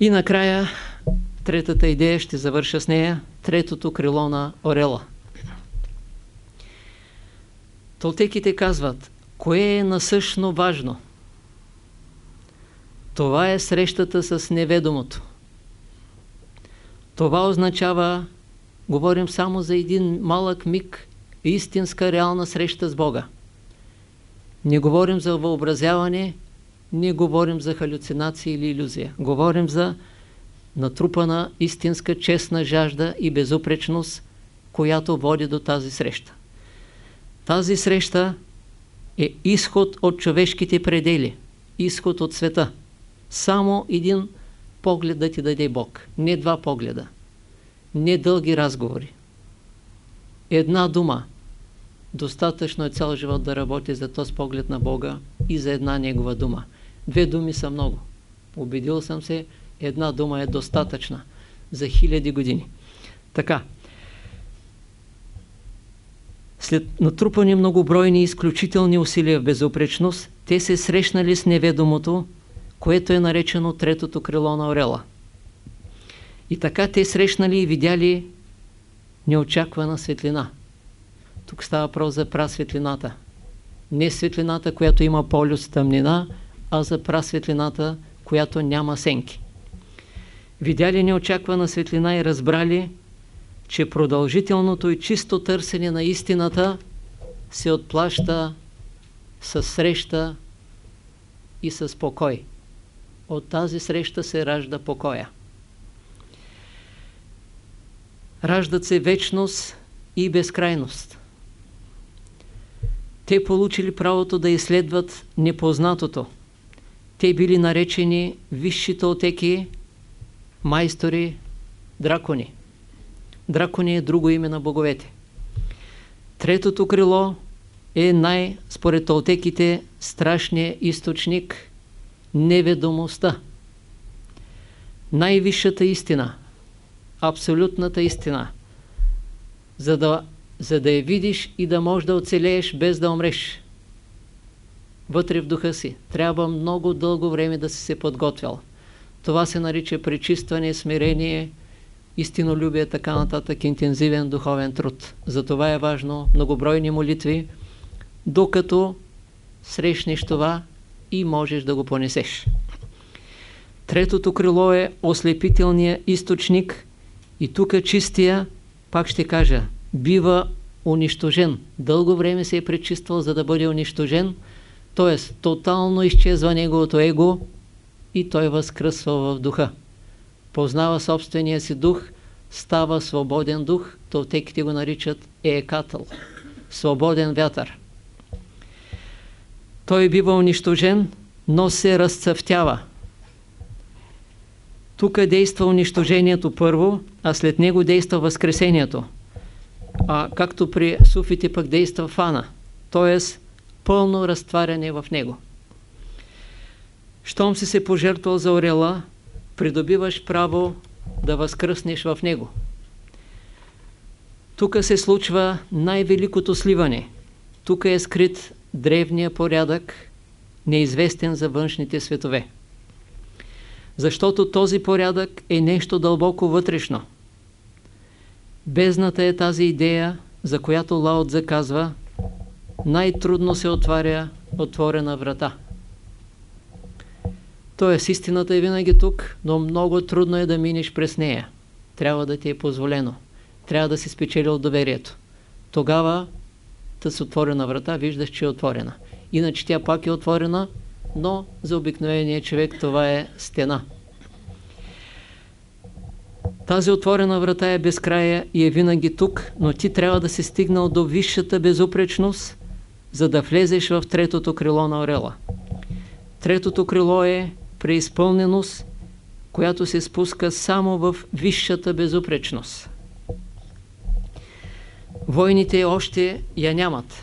И накрая, третата идея, ще завърша с нея, третото крило на Орела. Толтеките казват, кое е насъщно важно? Това е срещата с неведомото. Това означава, говорим само за един малък миг, истинска реална среща с Бога. Не говорим за въобразяване, не говорим за халюцинация или иллюзия. Говорим за натрупана истинска честна жажда и безупречност, която води до тази среща. Тази среща е изход от човешките предели, изход от света. Само един поглед да ти даде Бог, не два погледа, не дълги разговори. Една дума. Достатъчно е цял живот да работи за този поглед на Бога и за една Негова дума. Две думи са много. Убедил съм се, една дума е достатъчна за хиляди години. Така. След натрупани многобройни изключителни усилия в безопречност, те се срещнали с неведомото, което е наречено третото крило на Орела. И така те срещнали и видяли неочаквана светлина. Тук става въпрос за прасветлината. Не светлината, която има полюс тъмнина, а за прасветлината, която няма сенки. Видяли неочаквана светлина и разбрали, че продължителното и чисто търсене на истината се отплаща със среща и с покой. От тази среща се ражда покоя. Раждат се вечност и безкрайност. Те получили правото да изследват непознатото. Те били наречени висшите отеки, майстори, дракони. Дракони е друго име на боговете. Третото крило е най, според толтеките, страшният източник неведомостта. Най-висшата истина, абсолютната истина, за да, за да я видиш и да можеш да оцелееш без да умреш. Вътре в духа си. Трябва много дълго време да си се подготвял. Това се нарича пречистване, смирение, истинолюбие, така нататък, интензивен духовен труд. Затова е важно многобройни молитви, докато срещнеш това и можеш да го понесеш. Третото крило е ослепителния източник и тук чистия, пак ще кажа, бива унищожен. Дълго време се е пречиствал, за да бъде унищожен, т.е. тотално изчезва неговото его и той възкръсва в духа. Познава собствения си дух, става свободен дух, то теките го наричат еекатъл, свободен вятър. Той бива унищожен, но се разцъфтява. Тук действа унищожението първо, а след него действа възкресението. А както при суфите пък действа фана, т.е. пълно разтваряне в него. Щом си се пожертвал за орела, придобиваш право да възкръснеш в него. Тук се случва най-великото сливане. Тук е скрит древния порядък, неизвестен за външните светове. Защото този порядък е нещо дълбоко вътрешно. Бездната е тази идея, за която Лаот заказва най-трудно се отваря отворена врата. Тоест, истината е винаги тук, но много трудно е да минеш през нея. Трябва да ти е позволено. Трябва да си спечелил доверието. Тогава с отворена врата виждаш, че е отворена. Иначе тя пак е отворена, но за обикновения човек това е стена. Тази отворена врата е безкрая и е винаги тук, но ти трябва да си стигнал до висшата безупречност, за да влезеш в третото крило на орела. Третото крило е преизпълненост, която се спуска само в висшата безупречност. Войните още я нямат,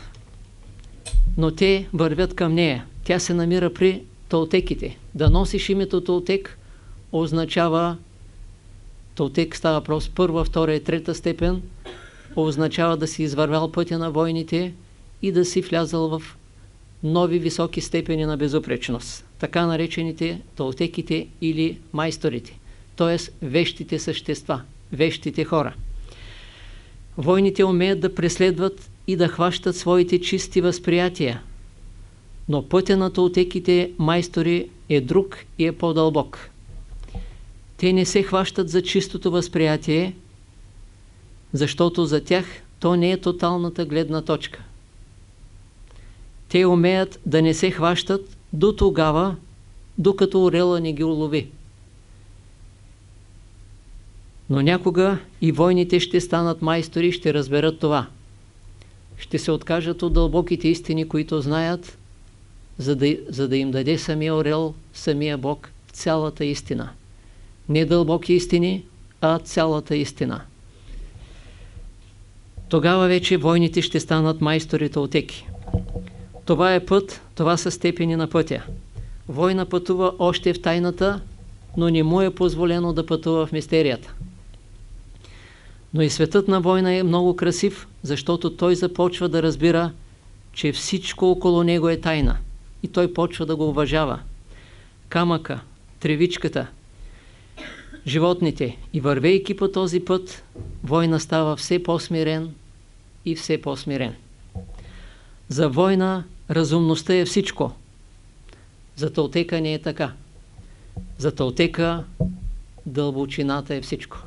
но те вървят към нея. Тя се намира при толтеките. Да носиш името толтек означава толтек става въпрос първа, втора и трета степен означава да си извървял пътя на войните и да си влязал в нови високи степени на безупречност, така наречените толтеките или майсторите. т.е. вещите същества, вещите хора. Войните умеят да преследват и да хващат своите чисти възприятия, но пътя на толтеките майстори е друг и е по-дълбок. Те не се хващат за чистото възприятие, защото за тях то не е тоталната гледна точка. Те умеят да не се хващат до тогава, докато орела не ги улови. Но някога и войните ще станат майстори и ще разберат това. Ще се откажат от дълбоките истини, които знаят, за да, за да им даде самия орел, самия Бог, цялата истина. Не дълбоки истини, а цялата истина. Тогава вече войните ще станат майсторите отеки. Това е път, това са степени на пътя. Война пътува още в тайната, но не му е позволено да пътува в мистерията. Но и светът на война е много красив, защото той започва да разбира, че всичко около него е тайна. И той почва да го уважава. Камъка, тревичката, животните. И вървейки по този път, война става все по-смирен и все по-смирен. За война разумността е всичко. За Толтека не е така. За Толтека дълбочината е всичко.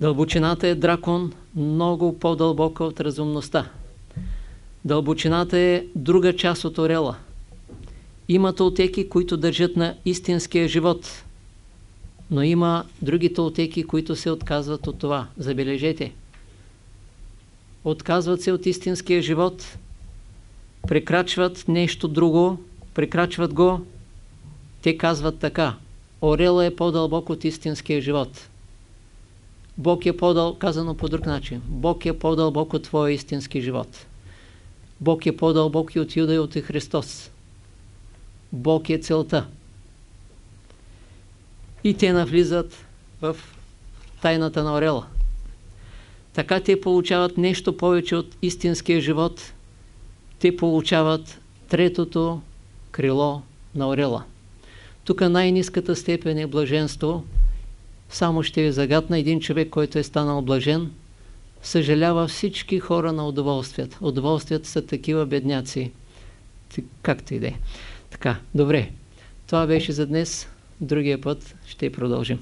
Дълбочината е дракон, много по-дълбока от разумността. Дълбочината е друга част от орела. Има толтеки, които държат на истинския живот, но има други толтеки, които се отказват от това. Забележете. Отказват се от истинския живот, прекрачват нещо друго, прекрачват го, те казват така. Орела е по-дълбок от истинския живот. Бог е по-дълбок, казано по друг начин. Бог е по-дълбок от твоя истински живот. Бог е по-дълбок и от Юда и от Христос. Бог е целта. И те навлизат в тайната на орела. Така те получават нещо повече от истинския живот. Те получават третото крило на орела. Тук най-низката степен е блаженство. Само ще ви загадна един човек, който е станал блажен, съжалява всички хора на удоволствията. Удоволствията са такива бедняци. Както и да е. Така, добре. Това беше за днес. Другия път ще продължим.